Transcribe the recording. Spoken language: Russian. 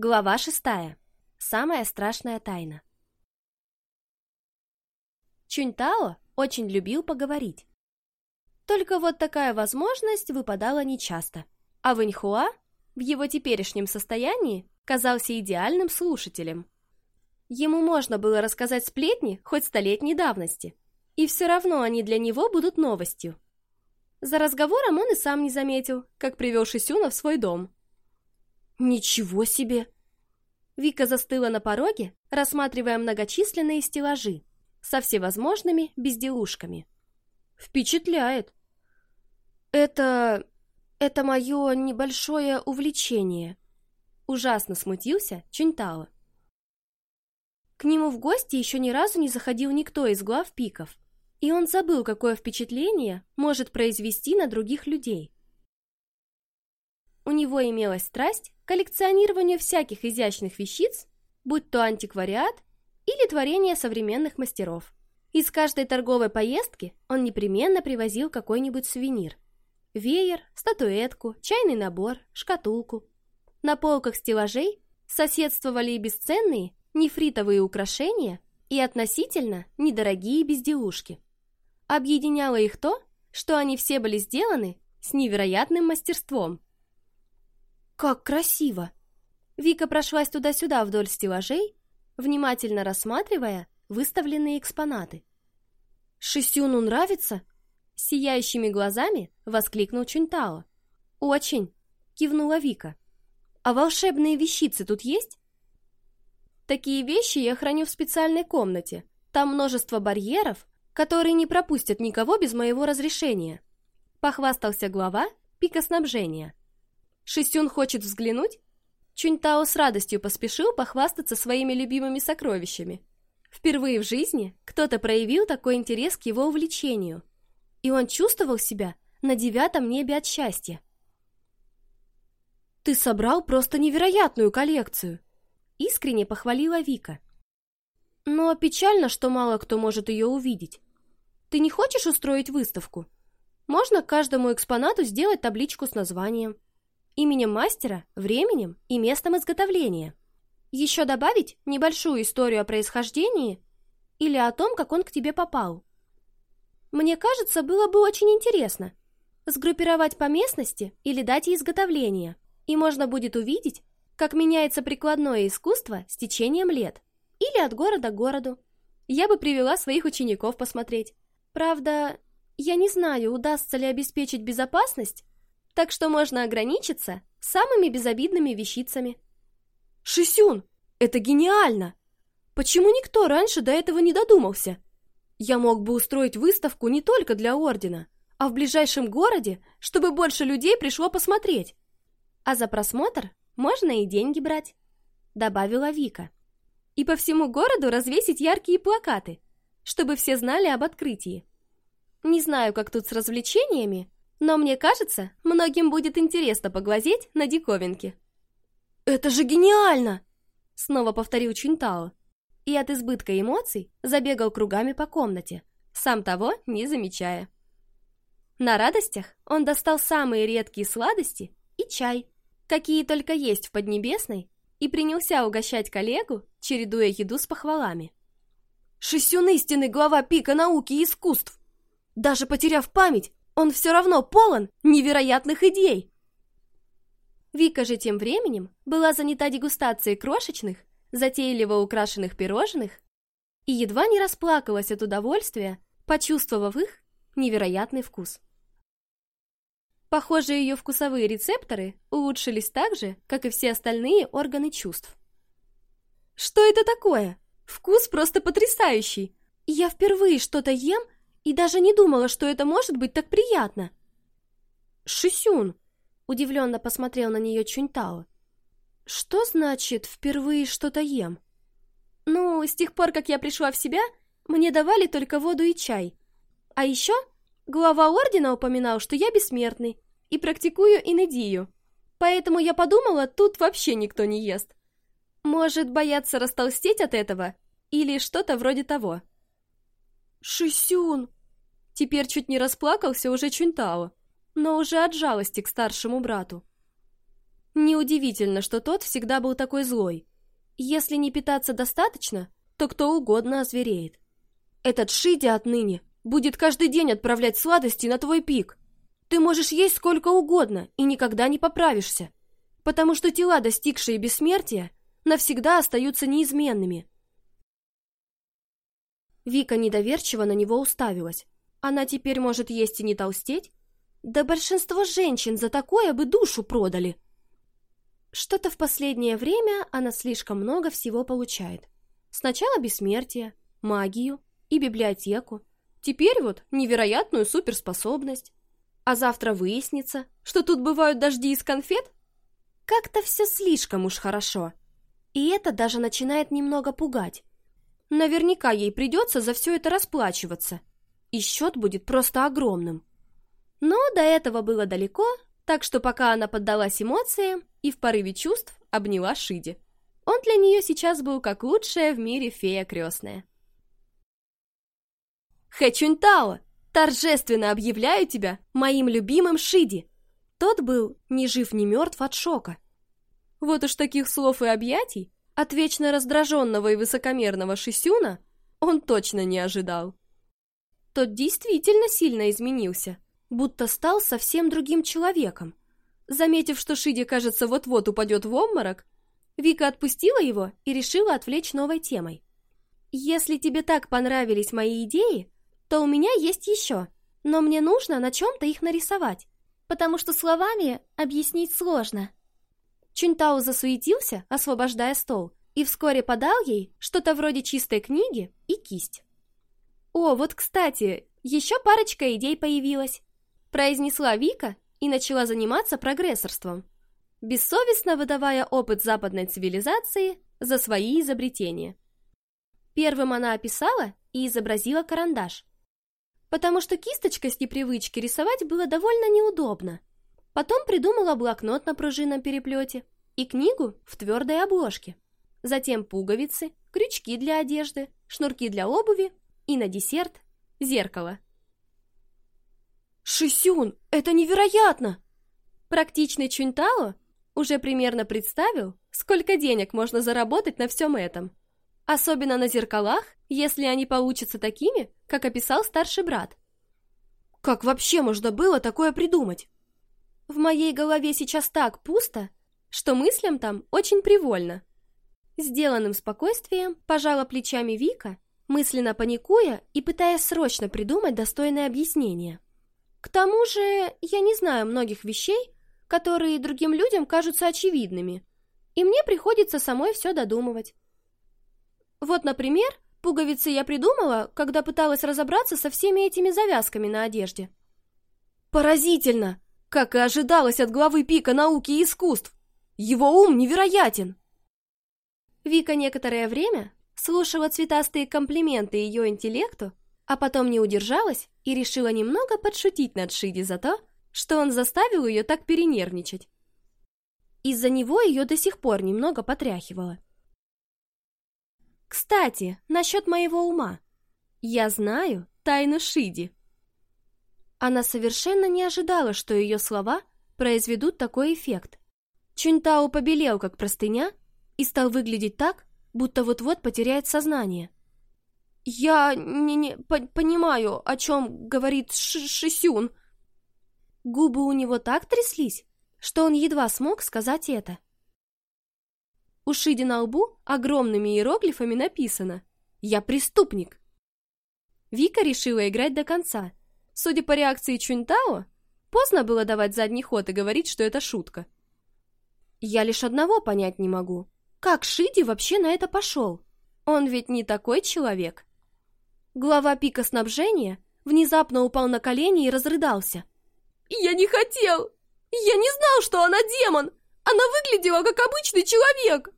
Глава шестая. Самая страшная тайна. Чуньтао очень любил поговорить. Только вот такая возможность выпадала нечасто. А Вэньхуа в его теперешнем состоянии казался идеальным слушателем. Ему можно было рассказать сплетни хоть столетней давности, и все равно они для него будут новостью. За разговором он и сам не заметил, как привел Шисюна в свой дом. «Ничего себе!» Вика застыла на пороге, рассматривая многочисленные стеллажи со всевозможными безделушками. «Впечатляет!» «Это... это мое небольшое увлечение», ужасно смутился Чунтао. К нему в гости еще ни разу не заходил никто из глав пиков, и он забыл, какое впечатление может произвести на других людей. У него имелась страсть коллекционированию всяких изящных вещиц, будь то антиквариат или творение современных мастеров. Из каждой торговой поездки он непременно привозил какой-нибудь сувенир. Веер, статуэтку, чайный набор, шкатулку. На полках стеллажей соседствовали и бесценные нефритовые украшения и относительно недорогие безделушки. Объединяло их то, что они все были сделаны с невероятным мастерством. «Как красиво!» Вика прошлась туда-сюда вдоль стеллажей, внимательно рассматривая выставленные экспонаты. «Шисюну нравится?» Сияющими глазами воскликнул Чунтао. «Очень!» — кивнула Вика. «А волшебные вещицы тут есть?» Такие вещи я храню в специальной комнате. Там множество барьеров, которые не пропустят никого без моего разрешения. Похвастался глава пика Шисюн хочет взглянуть? Чуньтао с радостью поспешил похвастаться своими любимыми сокровищами. Впервые в жизни кто-то проявил такой интерес к его увлечению, и он чувствовал себя на девятом небе от счастья. «Ты собрал просто невероятную коллекцию!» Искренне похвалила Вика. Но печально, что мало кто может ее увидеть. Ты не хочешь устроить выставку? Можно каждому экспонату сделать табличку с названием, именем мастера, временем и местом изготовления. Еще добавить небольшую историю о происхождении или о том, как он к тебе попал. Мне кажется, было бы очень интересно сгруппировать по местности или дате изготовления, и можно будет увидеть, как меняется прикладное искусство с течением лет. Или от города к городу. Я бы привела своих учеников посмотреть. Правда, я не знаю, удастся ли обеспечить безопасность, так что можно ограничиться самыми безобидными вещицами. Шисюн, это гениально! Почему никто раньше до этого не додумался? Я мог бы устроить выставку не только для Ордена, а в ближайшем городе, чтобы больше людей пришло посмотреть. А за просмотр можно и деньги брать», — добавила Вика. «И по всему городу развесить яркие плакаты, чтобы все знали об открытии. Не знаю, как тут с развлечениями, но мне кажется, многим будет интересно поглазеть на диковинки». «Это же гениально!» — снова повторил Чунтао. И от избытка эмоций забегал кругами по комнате, сам того не замечая. На радостях он достал самые редкие сладости и чай, какие только есть в Поднебесной, и принялся угощать коллегу, чередуя еду с похвалами. «Шисюн истинный глава пика науки и искусств! Даже потеряв память, он все равно полон невероятных идей!» Вика же тем временем была занята дегустацией крошечных, затейливо украшенных пирожных и едва не расплакалась от удовольствия, почувствовав их невероятный вкус. Похоже, ее вкусовые рецепторы улучшились так же, как и все остальные органы чувств. Что это такое? Вкус просто потрясающий. Я впервые что-то ем и даже не думала, что это может быть так приятно. Шисюн, удивленно посмотрел на нее Чуньтао. Что значит «впервые что-то ем»? Ну, с тех пор, как я пришла в себя, мне давали только воду и чай. А еще Глава ордена упоминал, что я бессмертный и практикую инедию. Поэтому я подумала, тут вообще никто не ест. Может, бояться растолстеть от этого? Или что-то вроде того. Шисюн! Теперь чуть не расплакался уже Чунтао, но уже от жалости к старшему брату. Неудивительно, что тот всегда был такой злой. Если не питаться достаточно, то кто угодно озвереет. Этот Шиди отныне будет каждый день отправлять сладости на твой пик. Ты можешь есть сколько угодно и никогда не поправишься, потому что тела, достигшие бессмертия, навсегда остаются неизменными. Вика недоверчиво на него уставилась. Она теперь может есть и не толстеть? Да большинство женщин за такое бы душу продали. Что-то в последнее время она слишком много всего получает. Сначала бессмертие, магию и библиотеку. Теперь вот невероятную суперспособность. А завтра выяснится, что тут бывают дожди из конфет? Как-то все слишком уж хорошо. И это даже начинает немного пугать. Наверняка ей придется за все это расплачиваться. И счет будет просто огромным. Но до этого было далеко, так что пока она поддалась эмоциям и в порыве чувств обняла Шиди. Он для нее сейчас был как лучшая в мире фея крестная. Хэчунтао, торжественно объявляю тебя моим любимым Шиди. Тот был ни жив, ни мертв от шока. Вот уж таких слов и объятий от вечно раздраженного и высокомерного Шисюна он точно не ожидал. Тот действительно сильно изменился, будто стал совсем другим человеком. Заметив, что Шиди, кажется, вот-вот упадет в обморок, Вика отпустила его и решила отвлечь новой темой. «Если тебе так понравились мои идеи, то у меня есть еще, но мне нужно на чем-то их нарисовать, потому что словами объяснить сложно». Чунтау засуетился, освобождая стол, и вскоре подал ей что-то вроде чистой книги и кисть. «О, вот, кстати, еще парочка идей появилась», произнесла Вика и начала заниматься прогрессорством, бессовестно выдавая опыт западной цивилизации за свои изобретения. Первым она описала и изобразила карандаш, потому что кисточкой с непривычки рисовать было довольно неудобно. Потом придумала блокнот на пружинном переплете и книгу в твердой обложке. Затем пуговицы, крючки для одежды, шнурки для обуви и на десерт зеркало. «Шисюн, это невероятно!» Практичный Чунтао уже примерно представил, сколько денег можно заработать на всем этом. Особенно на зеркалах, если они получатся такими, как описал старший брат. Как вообще можно было такое придумать? В моей голове сейчас так пусто, что мыслям там очень привольно. Сделанным спокойствием пожала плечами Вика, мысленно паникуя и пытаясь срочно придумать достойное объяснение. К тому же я не знаю многих вещей, которые другим людям кажутся очевидными, и мне приходится самой все додумывать. Вот, например, пуговицы я придумала, когда пыталась разобраться со всеми этими завязками на одежде. Поразительно! Как и ожидалось от главы пика науки и искусств! Его ум невероятен! Вика некоторое время слушала цветастые комплименты ее интеллекту, а потом не удержалась и решила немного подшутить над Шиди за то, что он заставил ее так перенервничать. Из-за него ее до сих пор немного потряхивало. Кстати, насчет моего ума. Я знаю тайну Шиди. Она совершенно не ожидала, что ее слова произведут такой эффект. Чунтау побелел, как простыня, и стал выглядеть так, будто вот-вот потеряет сознание. «Я не, не по понимаю, о чем говорит Ш Шисюн». Губы у него так тряслись, что он едва смог сказать это. У Шиди на лбу огромными иероглифами написано «Я преступник». Вика решила играть до конца. Судя по реакции Чунтао, поздно было давать задний ход и говорить, что это шутка. Я лишь одного понять не могу. Как Шиди вообще на это пошел? Он ведь не такой человек. Глава пика снабжения внезапно упал на колени и разрыдался. «Я не хотел! Я не знал, что она демон! Она выглядела как обычный человек!»